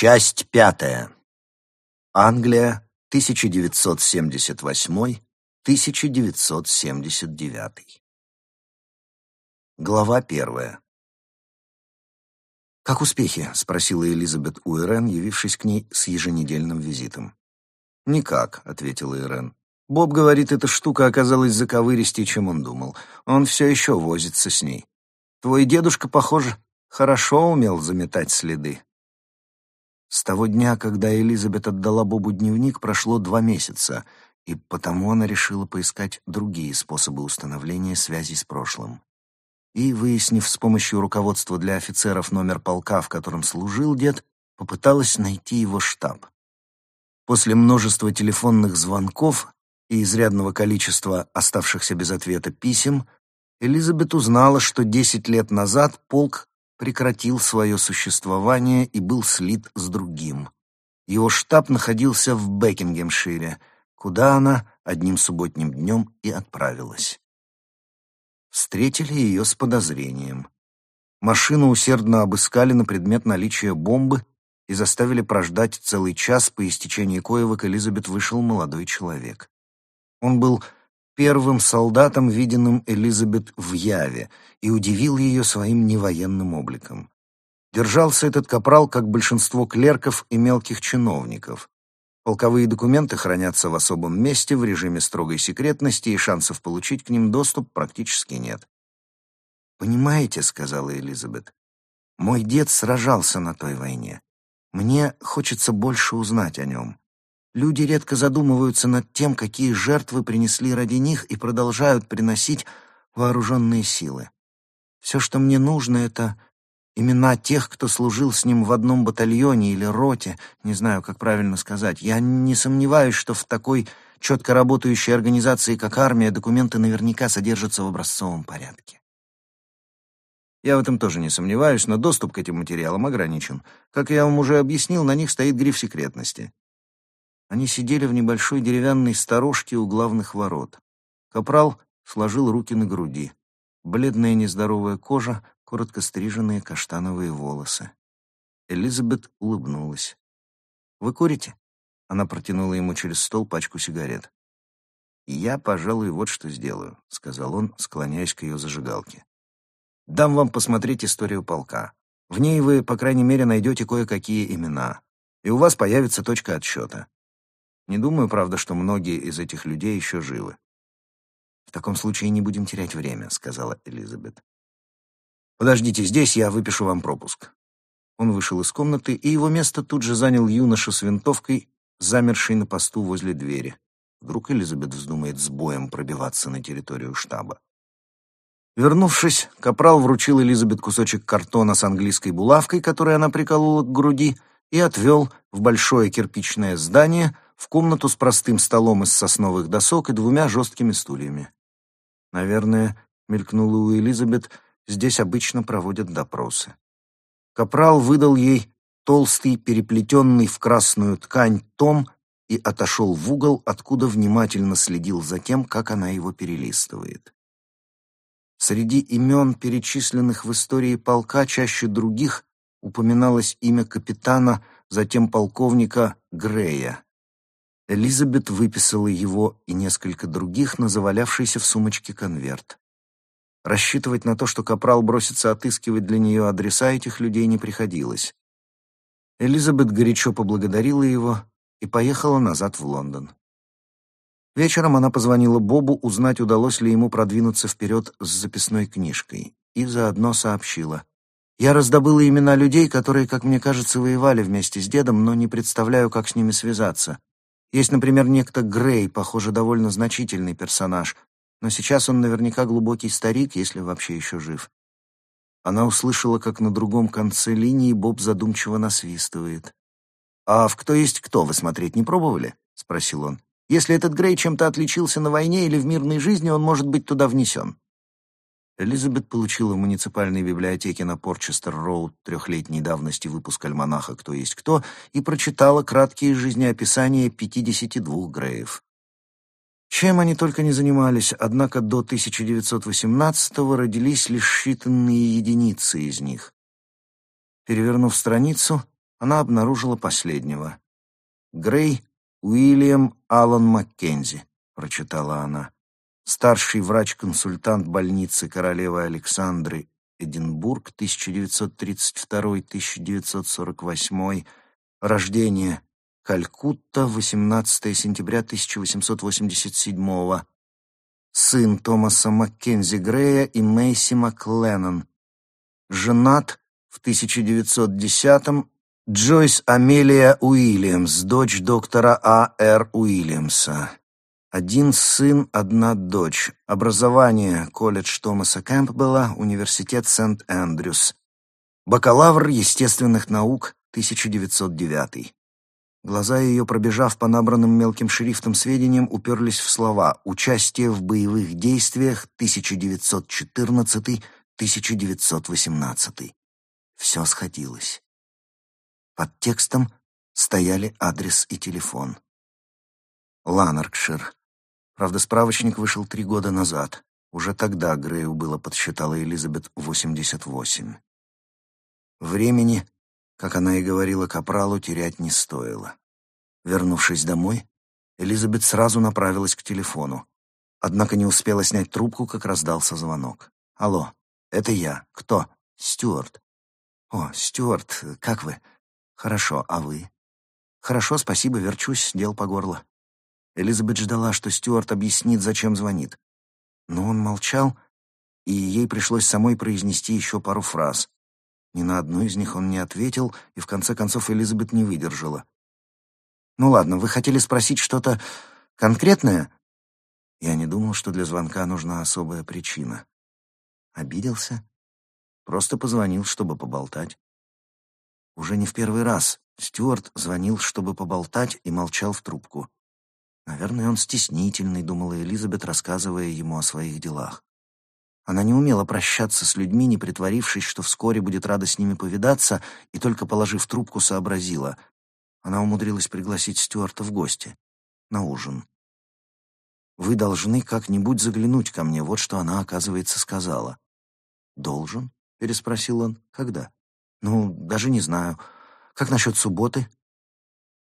Часть пятая. Англия, 1978-1979. Глава первая. «Как успехи?» — спросила Элизабет у Ирен, явившись к ней с еженедельным визитом. «Никак», — ответила Ирен. «Боб говорит, эта штука оказалась заковыристее, чем он думал. Он все еще возится с ней. Твой дедушка, похоже, хорошо умел заметать следы». С того дня, когда Элизабет отдала Бобу дневник, прошло два месяца, и потому она решила поискать другие способы установления связи с прошлым. И, выяснив с помощью руководства для офицеров номер полка, в котором служил дед, попыталась найти его штаб. После множества телефонных звонков и изрядного количества оставшихся без ответа писем, Элизабет узнала, что десять лет назад полк прекратил свое существование и был слит с другим. Его штаб находился в Бекингемшире, куда она одним субботним днем и отправилась. Встретили ее с подозрением. Машину усердно обыскали на предмет наличия бомбы и заставили прождать целый час, по истечении коего к Элизабет вышел молодой человек. Он был первым солдатом, виденным Элизабет в Яве, и удивил ее своим невоенным обликом. Держался этот капрал, как большинство клерков и мелких чиновников. Полковые документы хранятся в особом месте в режиме строгой секретности, и шансов получить к ним доступ практически нет. «Понимаете», — сказала Элизабет, — «мой дед сражался на той войне. Мне хочется больше узнать о нем. Люди редко задумываются над тем, какие жертвы принесли ради них и продолжают приносить вооруженные силы. Все, что мне нужно, это имена тех, кто служил с ним в одном батальоне или роте, не знаю, как правильно сказать. Я не сомневаюсь, что в такой четко работающей организации, как армия, документы наверняка содержатся в образцовом порядке. Я в этом тоже не сомневаюсь, но доступ к этим материалам ограничен. Как я вам уже объяснил, на них стоит гриф секретности. Они сидели в небольшой деревянной сторожке у главных ворот. Капрал сложил руки на груди. Бледная нездоровая кожа, коротко стриженные каштановые волосы. Элизабет улыбнулась. «Вы курите?» Она протянула ему через стол пачку сигарет. «Я, пожалуй, вот что сделаю», — сказал он, склоняясь к ее зажигалке. «Дам вам посмотреть историю полка. В ней вы, по крайней мере, найдете кое-какие имена, и у вас появится точка отсчета. Не думаю, правда, что многие из этих людей еще живы. «В таком случае не будем терять время», — сказала Элизабет. «Подождите здесь, я выпишу вам пропуск». Он вышел из комнаты, и его место тут же занял юноша с винтовкой, замерший на посту возле двери. Вдруг Элизабет вздумает с боем пробиваться на территорию штаба. Вернувшись, Капрал вручил Элизабет кусочек картона с английской булавкой, которую она приколола к груди, и отвел в большое кирпичное здание — в комнату с простым столом из сосновых досок и двумя жесткими стульями. Наверное, мелькнула у Элизабет, здесь обычно проводят допросы. Капрал выдал ей толстый, переплетенный в красную ткань том и отошел в угол, откуда внимательно следил за тем, как она его перелистывает. Среди имен, перечисленных в истории полка, чаще других упоминалось имя капитана, затем полковника Грея. Элизабет выписала его и несколько других на завалявшийся в сумочке конверт. Рассчитывать на то, что Капрал бросится отыскивать для нее адреса этих людей, не приходилось. Элизабет горячо поблагодарила его и поехала назад в Лондон. Вечером она позвонила Бобу узнать, удалось ли ему продвинуться вперед с записной книжкой, и заодно сообщила. «Я раздобыла имена людей, которые, как мне кажется, воевали вместе с дедом, но не представляю, как с ними связаться. Есть, например, некто Грей, похоже, довольно значительный персонаж, но сейчас он наверняка глубокий старик, если вообще еще жив. Она услышала, как на другом конце линии Боб задумчиво насвистывает. «А в «Кто есть кто» вы смотреть не пробовали?» — спросил он. «Если этот Грей чем-то отличился на войне или в мирной жизни, он может быть туда внесен». Элизабет получила в муниципальной библиотеке на Порчестер-Роуд трехлетней давности выпуск альманаха «Кто есть кто» и прочитала краткие жизнеописания 52 Греев. Чем они только не занимались, однако до 1918-го родились лишь считанные единицы из них. Перевернув страницу, она обнаружила последнего. «Грей Уильям Аллан Маккензи», — прочитала она. Старший врач-консультант больницы королевы Александры Эдинбург, 1932-1948, рождение Калькутта, 18 сентября 1887 сын Томаса Маккензи Грея и Мэйси Макленнон, женат в 1910-м Джойс Амелия Уильямс, дочь доктора А. Р. Уильямса. Один сын, одна дочь. Образование колледж Томаса Кэмпбелла, университет Сент-Эндрюс. Бакалавр естественных наук, 1909. Глаза ее, пробежав по набранным мелким шрифтом сведениям, уперлись в слова «Участие в боевых действиях 1914-1918». Все сходилось. Под текстом стояли адрес и телефон. Ланаркшир. Правда, справочник вышел три года назад. Уже тогда Грею было, подсчитала Элизабет, 88. Времени, как она и говорила Капралу, терять не стоило. Вернувшись домой, Элизабет сразу направилась к телефону. Однако не успела снять трубку, как раздался звонок. «Алло, это я. Кто?» «Стюарт». «О, Стюарт, как вы?» «Хорошо, а вы?» «Хорошо, спасибо, верчусь, дел по горло». Элизабет ждала, что Стюарт объяснит, зачем звонит. Но он молчал, и ей пришлось самой произнести еще пару фраз. Ни на одну из них он не ответил, и в конце концов Элизабет не выдержала. «Ну ладно, вы хотели спросить что-то конкретное?» Я не думал, что для звонка нужна особая причина. Обиделся? Просто позвонил, чтобы поболтать. Уже не в первый раз Стюарт звонил, чтобы поболтать, и молчал в трубку. Наверное, он стеснительный, думала Элизабет, рассказывая ему о своих делах. Она не умела прощаться с людьми, не притворившись, что вскоре будет рада с ними повидаться, и только положив трубку, сообразила. Она умудрилась пригласить Стюарта в гости. На ужин. «Вы должны как-нибудь заглянуть ко мне», вот что она, оказывается, сказала. «Должен?» — переспросил он. «Когда?» «Ну, даже не знаю. Как насчет субботы?»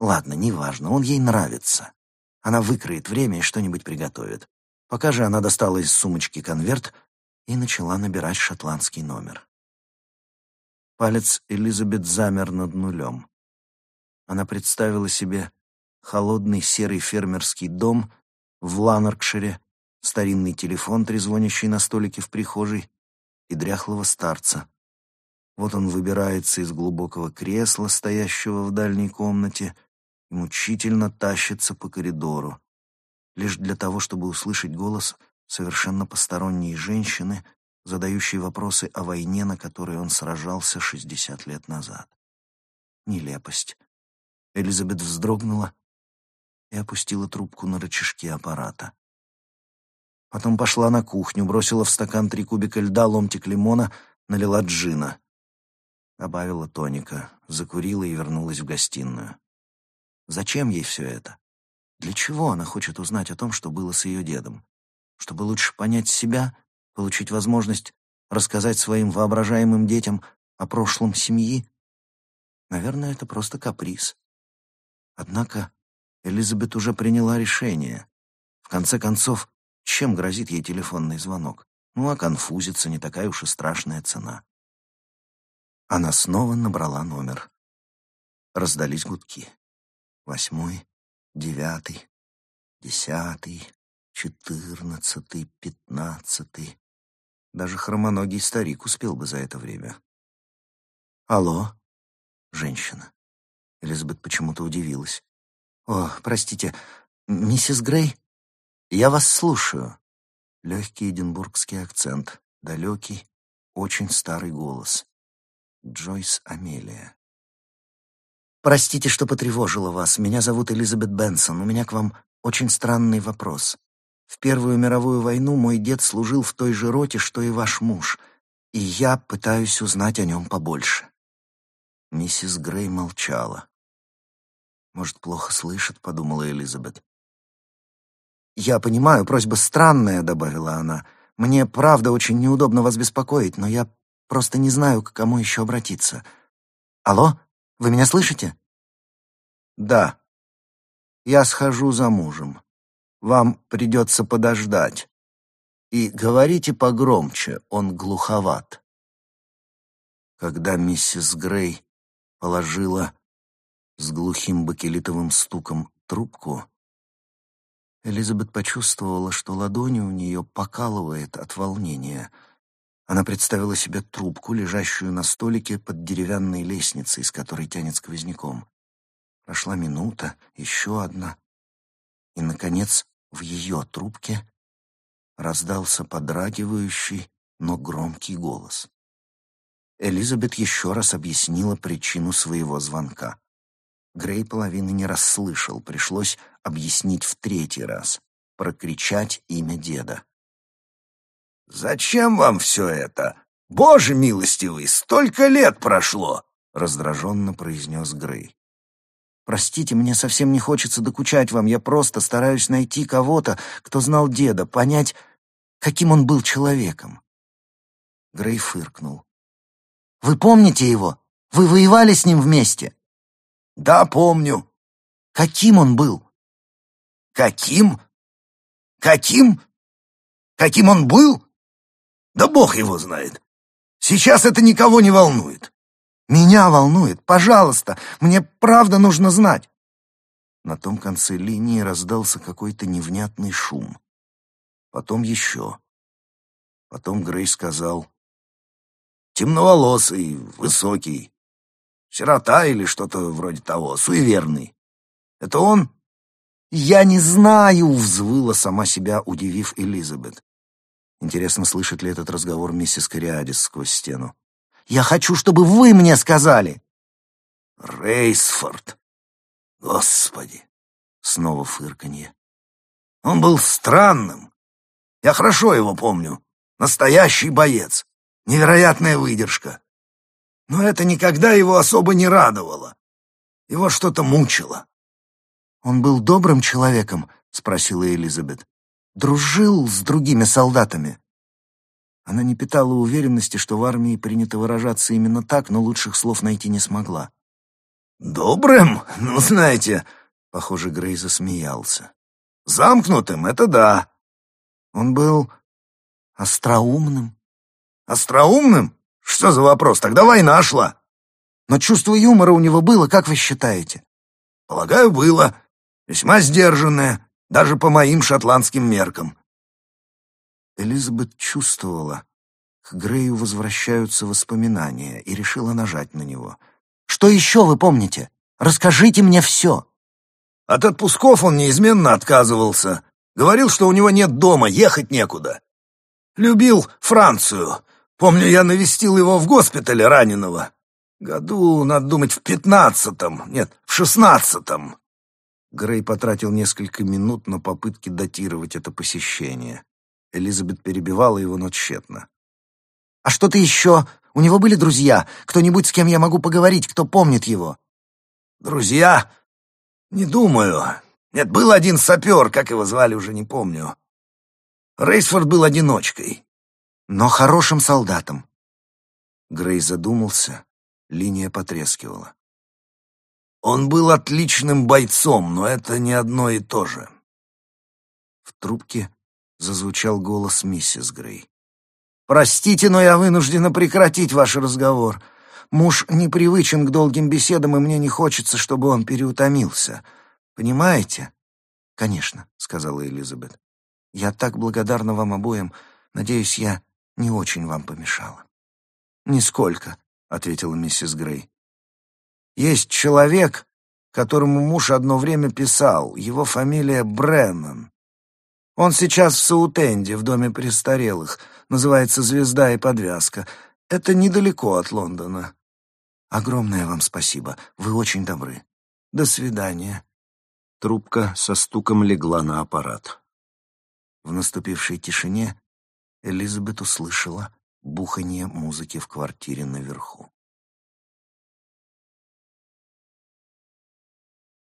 «Ладно, неважно, он ей нравится. Она выкроет время и что-нибудь приготовит. Пока же она достала из сумочки конверт и начала набирать шотландский номер. Палец Элизабет замер над нулем. Она представила себе холодный серый фермерский дом в Ланаркшире, старинный телефон, трезвонящий на столике в прихожей, и дряхлого старца. Вот он выбирается из глубокого кресла, стоящего в дальней комнате, мучительно тащится по коридору, лишь для того, чтобы услышать голос совершенно посторонней женщины, задающей вопросы о войне, на которой он сражался 60 лет назад. Нелепость. Элизабет вздрогнула и опустила трубку на рычажки аппарата. Потом пошла на кухню, бросила в стакан три кубика льда, ломтик лимона, налила джина. Добавила тоника, закурила и вернулась в гостиную. Зачем ей все это? Для чего она хочет узнать о том, что было с ее дедом? Чтобы лучше понять себя, получить возможность рассказать своим воображаемым детям о прошлом семьи? Наверное, это просто каприз. Однако Элизабет уже приняла решение. В конце концов, чем грозит ей телефонный звонок? Ну, а конфузиться не такая уж и страшная цена. Она снова набрала номер. Раздались гудки восьмой, девятый, десятый, четырнадцатый, пятнадцатый. Даже хромоногий старик успел бы за это время. «Алло?» «Женщина». Элизабет почему-то удивилась. «О, простите, миссис Грей? Я вас слушаю». Легкий эдинбургский акцент, далекий, очень старый голос. Джойс Амелия. «Простите, что потревожила вас. Меня зовут Элизабет Бенсон. У меня к вам очень странный вопрос. В Первую мировую войну мой дед служил в той же роте, что и ваш муж, и я пытаюсь узнать о нем побольше». Миссис Грей молчала. «Может, плохо слышит», — подумала Элизабет. «Я понимаю, просьба странная», — добавила она. «Мне, правда, очень неудобно вас беспокоить, но я просто не знаю, к кому еще обратиться. Алло?» Вы меня слышите?» «Да. Я схожу за мужем. Вам придется подождать. И говорите погромче, он глуховат». Когда миссис Грей положила с глухим бакелитовым стуком трубку, Элизабет почувствовала, что ладони у нее покалывает от волнения. Она представила себе трубку, лежащую на столике под деревянной лестницей, с которой тянет сквозняком. Прошла минута, еще одна. И, наконец, в ее трубке раздался подрагивающий, но громкий голос. Элизабет еще раз объяснила причину своего звонка. Грей половины не расслышал, пришлось объяснить в третий раз, прокричать имя деда. «Зачем вам все это? Боже милостивый, столько лет прошло!» — раздраженно произнес Грей. «Простите, мне совсем не хочется докучать вам, я просто стараюсь найти кого-то, кто знал деда, понять, каким он был человеком». Грей фыркнул. «Вы помните его? Вы воевали с ним вместе?» Да, помню. Каким он был? Каким? Каким? Каким он был? Да бог его знает. Сейчас это никого не волнует. Меня волнует. Пожалуйста, мне правда нужно знать. На том конце линии раздался какой-то невнятный шум. Потом еще. Потом Грей сказал. Темноволосый, высокий, Сирота или что-то вроде того, суеверный. Это он? Я не знаю, взвыла сама себя, удивив Элизабет. Интересно, слышит ли этот разговор миссис Кориадис сквозь стену. Я хочу, чтобы вы мне сказали. Рейсфорд. Господи. Снова фырканье. Он был странным. Я хорошо его помню. Настоящий боец. Невероятная выдержка. Но это никогда его особо не радовало. Его что-то мучило. «Он был добрым человеком?» — спросила Элизабет. «Дружил с другими солдатами?» Она не питала уверенности, что в армии принято выражаться именно так, но лучших слов найти не смогла. «Добрым? Ну, знаете...» — похоже, Грей засмеялся. «Замкнутым — это да». «Он был остроумным». «Остроумным? Что за вопрос? Тогда война шла. Но чувство юмора у него было, как вы считаете? Полагаю, было. Весьма сдержанное, даже по моим шотландским меркам. Элизабет чувствовала, к Грею возвращаются воспоминания, и решила нажать на него. «Что еще вы помните? Расскажите мне все!» От отпусков он неизменно отказывался. Говорил, что у него нет дома, ехать некуда. Любил Францию, Помню, я навестил его в госпитале раненого. Году, надо думать, в пятнадцатом, нет, в шестнадцатом. Грей потратил несколько минут на попытки датировать это посещение. Элизабет перебивала его, но тщетно. «А что-то еще? У него были друзья? Кто-нибудь, с кем я могу поговорить, кто помнит его?» «Друзья? Не думаю. Нет, был один сапер, как его звали, уже не помню. Рейсфорд был одиночкой но хорошим солдатом. Грей задумался, линия потрескивала. Он был отличным бойцом, но это не одно и то же. В трубке зазвучал голос миссис Грей. «Простите, но я вынуждена прекратить ваш разговор. Муж непривычен к долгим беседам, и мне не хочется, чтобы он переутомился. Понимаете?» «Конечно», — сказала Элизабет. «Я так благодарна вам обоим. Надеюсь, я не очень вам помешало. «Нисколько», — ответила миссис Грей. «Есть человек, которому муж одно время писал. Его фамилия Бреннан. Он сейчас в Саутенде, в доме престарелых. Называется «Звезда и подвязка». Это недалеко от Лондона. Огромное вам спасибо. Вы очень добры. До свидания». Трубка со стуком легла на аппарат. В наступившей тишине Элизабет услышала бухание музыки в квартире наверху.